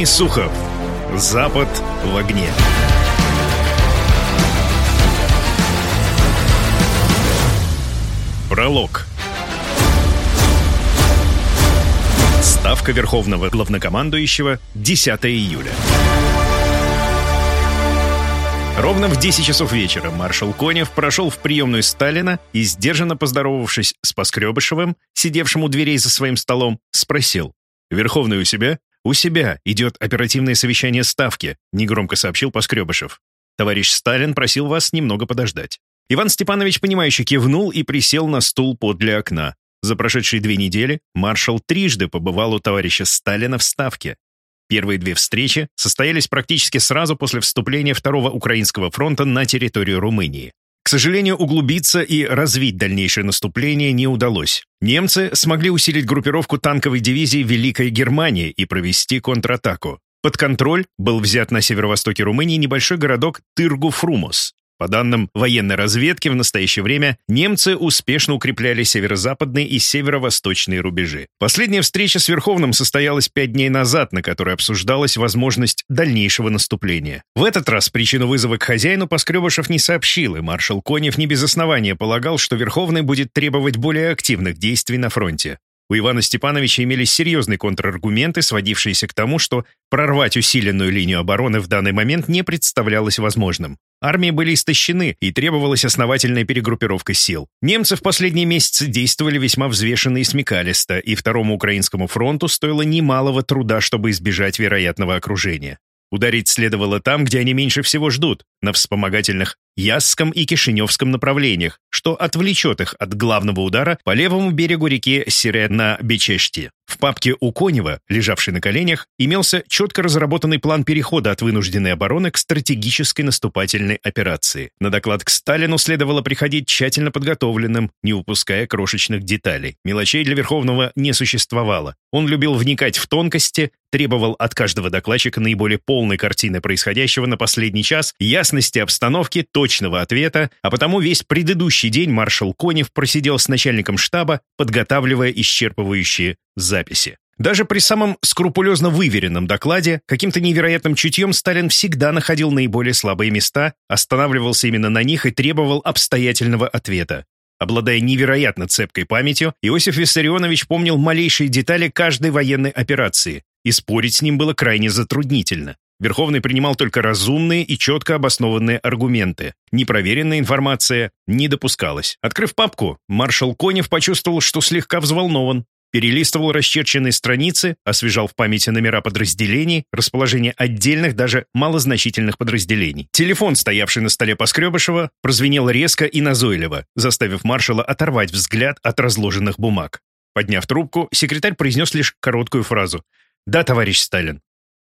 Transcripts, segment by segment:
Евгений Сухов. Запад в огне. Пролог. Ставка Верховного Главнокомандующего 10 июля. Ровно в 10 часов вечера маршал Конев прошел в приемную Сталина и, сдержанно поздоровавшись с Поскребышевым, сидевшим у дверей за своим столом, спросил. «Верховный у себя?» «У себя идет оперативное совещание Ставки», — негромко сообщил Поскребышев. «Товарищ Сталин просил вас немного подождать». Иван Степанович, понимающе кивнул и присел на стул подле окна. За прошедшие две недели маршал трижды побывал у товарища Сталина в Ставке. Первые две встречи состоялись практически сразу после вступления Второго Украинского фронта на территорию Румынии. Сожалению, углубиться и развить дальнейшее наступление не удалось. Немцы смогли усилить группировку танковой дивизии Великой Германии и провести контратаку. Под контроль был взят на северо-востоке Румынии небольшой городок Тыргу-Фрумос. По данным военной разведки, в настоящее время немцы успешно укрепляли северо-западные и северо-восточные рубежи. Последняя встреча с Верховным состоялась пять дней назад, на которой обсуждалась возможность дальнейшего наступления. В этот раз причину вызова к хозяину Поскребышев не сообщил, и маршал Конев не без основания полагал, что Верховный будет требовать более активных действий на фронте. У Ивана Степановича имелись серьезные контраргументы, сводившиеся к тому, что прорвать усиленную линию обороны в данный момент не представлялось возможным. Армии были истощены, и требовалась основательная перегруппировка сил. Немцы в последние месяцы действовали весьма взвешенно и смекалисто, и Второму Украинскому фронту стоило немалого труда, чтобы избежать вероятного окружения. Ударить следовало там, где они меньше всего ждут, на вспомогательных Ясском и Кишиневском направлениях, что отвлечет их от главного удара по левому берегу реки Сире на Бечешти. В папке у Конева, лежавшей на коленях, имелся четко разработанный план перехода от вынужденной обороны к стратегической наступательной операции. На доклад к Сталину следовало приходить тщательно подготовленным, не упуская крошечных деталей. Мелочей для Верховного не существовало. Он любил вникать в тонкости, требовал от каждого докладчика наиболее полной картины происходящего на последний час, ясности обстановки, точного ответа, а потому весь предыдущий день маршал Конев просидел с начальником штаба, подготавливая исчерпывающие записи. Даже при самом скрупулезно выверенном докладе каким-то невероятным чутьем Сталин всегда находил наиболее слабые места, останавливался именно на них и требовал обстоятельного ответа. Обладая невероятно цепкой памятью, Иосиф Виссарионович помнил малейшие детали каждой военной операции, и спорить с ним было крайне затруднительно. Верховный принимал только разумные и четко обоснованные аргументы. Непроверенная информация не допускалась. Открыв папку, маршал Конев почувствовал, что слегка взволнован перелистывал расчерченные страницы, освежал в памяти номера подразделений, расположение отдельных, даже малозначительных подразделений. Телефон, стоявший на столе Поскребышева, прозвенел резко и назойливо, заставив маршала оторвать взгляд от разложенных бумаг. Подняв трубку, секретарь произнес лишь короткую фразу. «Да, товарищ Сталин».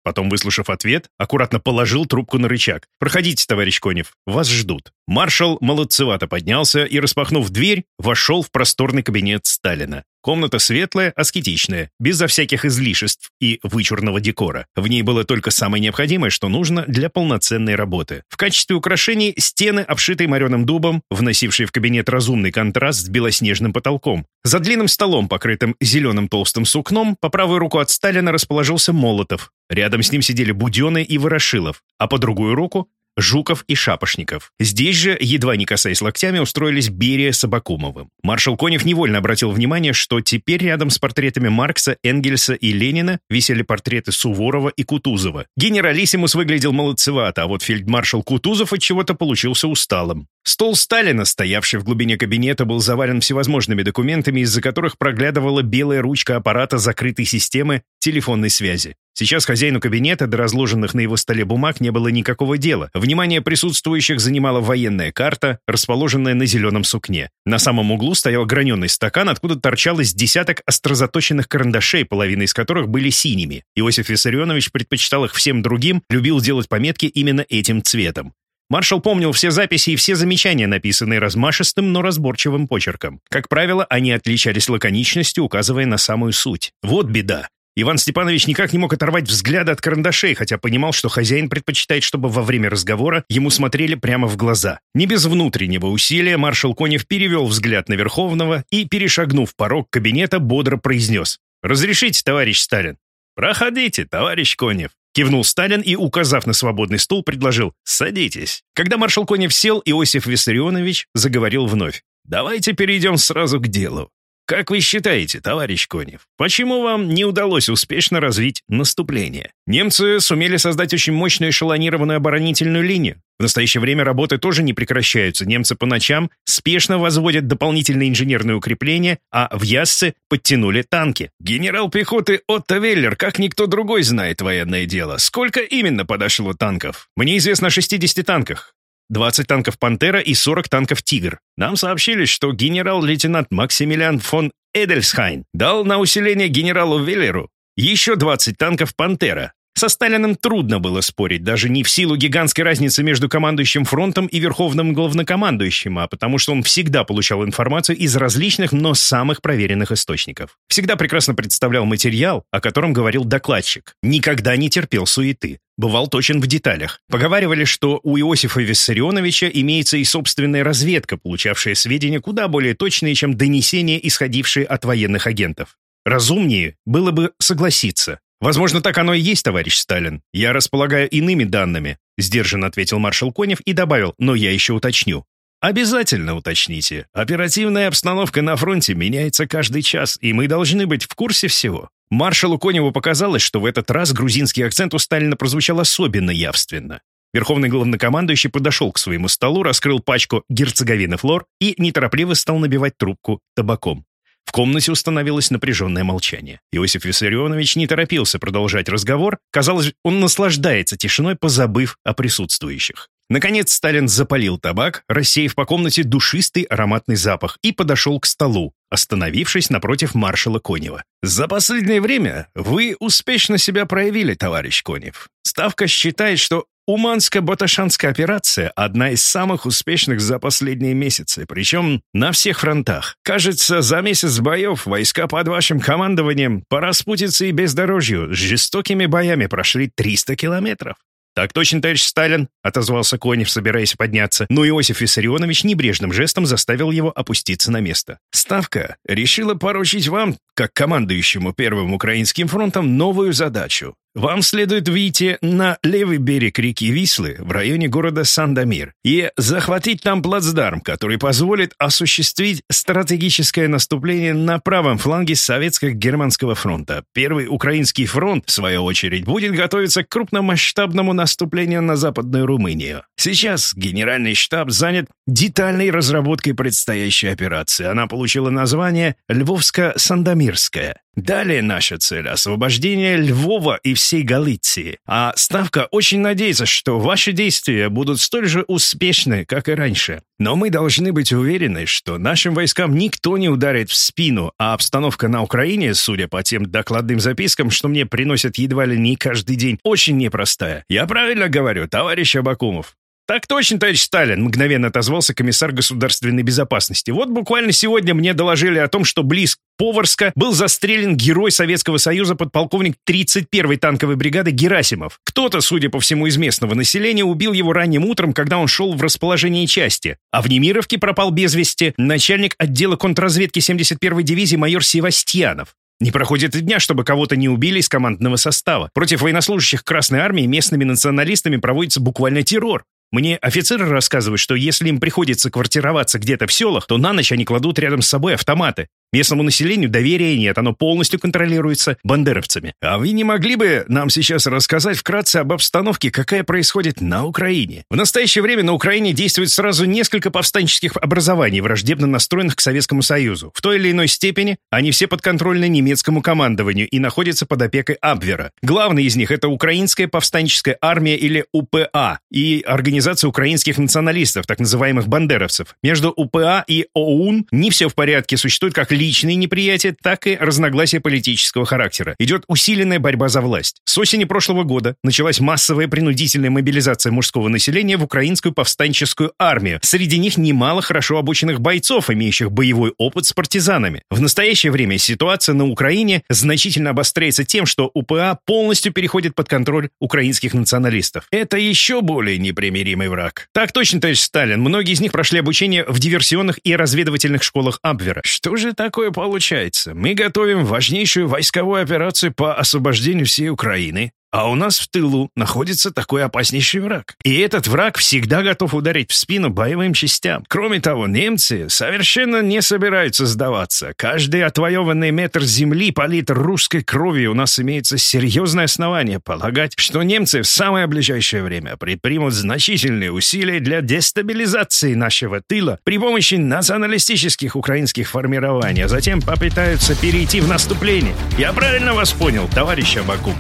Потом, выслушав ответ, аккуратно положил трубку на рычаг. «Проходите, товарищ Конев, вас ждут». Маршал молодцевато поднялся и, распахнув дверь, вошел в просторный кабинет Сталина. Комната светлая, аскетичная, безо всяких излишеств и вычурного декора. В ней было только самое необходимое, что нужно для полноценной работы. В качестве украшений стены, обшитые мореным дубом, вносившие в кабинет разумный контраст с белоснежным потолком. За длинным столом, покрытым зеленым толстым сукном, по правую руку от Сталина расположился Молотов. Рядом с ним сидели Буденный и Ворошилов, а по другую руку Жуков и Шапошников. Здесь же, едва не касаясь локтями, устроились Берия с Абакумовым. Маршал Конев невольно обратил внимание, что теперь рядом с портретами Маркса, Энгельса и Ленина висели портреты Суворова и Кутузова. Генералиссимус выглядел молодцевато, а вот фельдмаршал Кутузов от чего-то получился усталым. Стол Сталина, стоявший в глубине кабинета, был завален всевозможными документами, из-за которых проглядывала белая ручка аппарата закрытой системы телефонной связи. Сейчас хозяину кабинета до разложенных на его столе бумаг не было никакого дела. Внимание присутствующих занимала военная карта, расположенная на зеленом сукне. На самом углу стоял граненый стакан, откуда торчал из десяток острозаточенных карандашей, половина из которых были синими. Иосиф Виссарионович предпочитал их всем другим, любил делать пометки именно этим цветом. Маршал помнил все записи и все замечания, написанные размашистым, но разборчивым почерком. Как правило, они отличались лаконичностью, указывая на самую суть. Вот беда. Иван Степанович никак не мог оторвать взгляда от карандашей, хотя понимал, что хозяин предпочитает, чтобы во время разговора ему смотрели прямо в глаза. Не без внутреннего усилия маршал Конев перевел взгляд на Верховного и, перешагнув порог кабинета, бодро произнес. «Разрешите, товарищ Сталин?» «Проходите, товарищ Конев», — кивнул Сталин и, указав на свободный стул, предложил «Садитесь». Когда маршал Конев сел, Иосиф Виссарионович заговорил вновь. «Давайте перейдем сразу к делу. Как вы считаете, товарищ Конев, почему вам не удалось успешно развить наступление? Немцы сумели создать очень мощную эшелонированную оборонительную линию. В настоящее время работы тоже не прекращаются. Немцы по ночам спешно возводят дополнительные инженерные укрепления, а в Ясце подтянули танки. Генерал пехоты Отто Веллер, как никто другой, знает военное дело. Сколько именно подошло танков? Мне известно о 60 танках. 20 танков «Пантера» и 40 танков «Тигр». Нам сообщили, что генерал-лейтенант Максимилиан фон Эдельсхайн дал на усиление генералу Веллеру еще 20 танков «Пантера». Со Сталиным трудно было спорить, даже не в силу гигантской разницы между командующим фронтом и верховным главнокомандующим, а потому что он всегда получал информацию из различных, но самых проверенных источников. Всегда прекрасно представлял материал, о котором говорил докладчик. Никогда не терпел суеты. Бывал точен в деталях. Поговаривали, что у Иосифа Виссарионовича имеется и собственная разведка, получавшая сведения куда более точные, чем донесения, исходившие от военных агентов. Разумнее было бы согласиться. «Возможно, так оно и есть, товарищ Сталин. Я располагаю иными данными», — сдержанно ответил маршал Конев и добавил, «но я еще уточню». «Обязательно уточните. Оперативная обстановка на фронте меняется каждый час, и мы должны быть в курсе всего». Маршалу Коневу показалось, что в этот раз грузинский акцент у Сталина прозвучал особенно явственно. Верховный главнокомандующий подошел к своему столу, раскрыл пачку герцоговины флор и неторопливо стал набивать трубку табаком. В комнате установилось напряженное молчание. Иосиф Виссарионович не торопился продолжать разговор. Казалось, он наслаждается тишиной, позабыв о присутствующих. Наконец Сталин запалил табак, рассеяв по комнате душистый ароматный запах, и подошел к столу, остановившись напротив маршала Конева. «За последнее время вы успешно себя проявили, товарищ Конев. Ставка считает, что Уманско-Баташанская операция – одна из самых успешных за последние месяцы, причем на всех фронтах. Кажется, за месяц боев войска под вашим командованием по распутице и бездорожью с жестокими боями прошли 300 километров. «Так точно, товарищ Сталин», — отозвался Конев, собираясь подняться, но Иосиф Виссарионович небрежным жестом заставил его опуститься на место. «Ставка решила поручить вам, как командующему Первым Украинским фронтом, новую задачу вам следует выйти на левый берег реки Вислы в районе города Сандомир и захватить там плацдарм, который позволит осуществить стратегическое наступление на правом фланге Советско-Германского фронта. Первый Украинский фронт, в свою очередь, будет готовиться к крупномасштабному наступлению на Западную Румынию. Сейчас Генеральный штаб занят детальной разработкой предстоящей операции. Она получила название «Львовско-Сандомирская». Далее наша цель – освобождение Львова и всей Галиции. А Ставка очень надеется, что ваши действия будут столь же успешны, как и раньше. Но мы должны быть уверены, что нашим войскам никто не ударит в спину, а обстановка на Украине, судя по тем докладным запискам, что мне приносят едва ли не каждый день, очень непростая. Я правильно говорю, товарищ Абакумов? «Так точно, товарищ Сталин», — мгновенно отозвался комиссар государственной безопасности. «Вот буквально сегодня мне доложили о том, что близ Поварска был застрелен герой Советского Союза подполковник 31-й танковой бригады Герасимов. Кто-то, судя по всему из местного населения, убил его ранним утром, когда он шел в расположении части. А в Немировке пропал без вести начальник отдела контрразведки 71-й дивизии майор Севастьянов. Не проходит и дня, чтобы кого-то не убили из командного состава. Против военнослужащих Красной Армии местными националистами проводится буквально террор. Мне офицеры рассказывают, что если им приходится квартироваться где-то в селах, то на ночь они кладут рядом с собой автоматы. Местному населению доверия нет, оно полностью контролируется бандеровцами. А вы не могли бы нам сейчас рассказать вкратце об обстановке, какая происходит на Украине? В настоящее время на Украине действует сразу несколько повстанческих образований, враждебно настроенных к Советскому Союзу. В той или иной степени они все подконтрольны немецкому командованию и находятся под опекой Абвера. Главный из них — это Украинская повстанческая армия или УПА и Организация украинских националистов, так называемых бандеровцев. Между УПА и ОУН не все в порядке, существует как личные неприятия, так и разногласия политического характера. Идет усиленная борьба за власть. С осени прошлого года началась массовая принудительная мобилизация мужского населения в украинскую повстанческую армию. Среди них немало хорошо обученных бойцов, имеющих боевой опыт с партизанами. В настоящее время ситуация на Украине значительно обостряется тем, что УПА полностью переходит под контроль украинских националистов. Это еще более непримиримый враг. Так точно, товарищ Сталин. Многие из них прошли обучение в диверсионных и разведывательных школах Абвера. Что же так такое получается? Мы готовим важнейшую войсковую операцию по освобождению всей Украины, а у нас в тылу находится такой опаснейший враг. И этот враг всегда готов ударить в спину боевым частям. Кроме того, немцы совершенно не собираются сдаваться. Каждый отвоеванный метр земли полит русской кровью. У нас имеется серьезное основание полагать, что немцы в самое ближайшее время предпримут значительные усилия для дестабилизации нашего тыла при помощи националистических украинских формирований, а затем попытаются перейти в наступление. Я правильно вас понял, товарищ Абакум?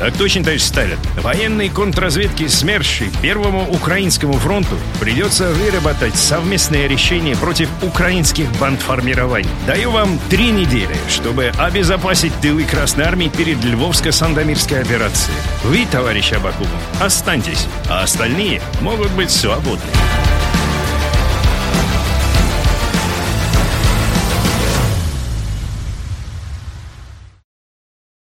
Так точно, товарищ Сталин. Военной контрразведке СМЕРШ и Первому Украинскому фронту придется выработать совместное решение против украинских бандформирований. Даю вам три недели, чтобы обезопасить тылы Красной Армии перед Львовско-Сандомирской операцией. Вы, товарищ Абакумов, останьтесь, а остальные могут быть свободны.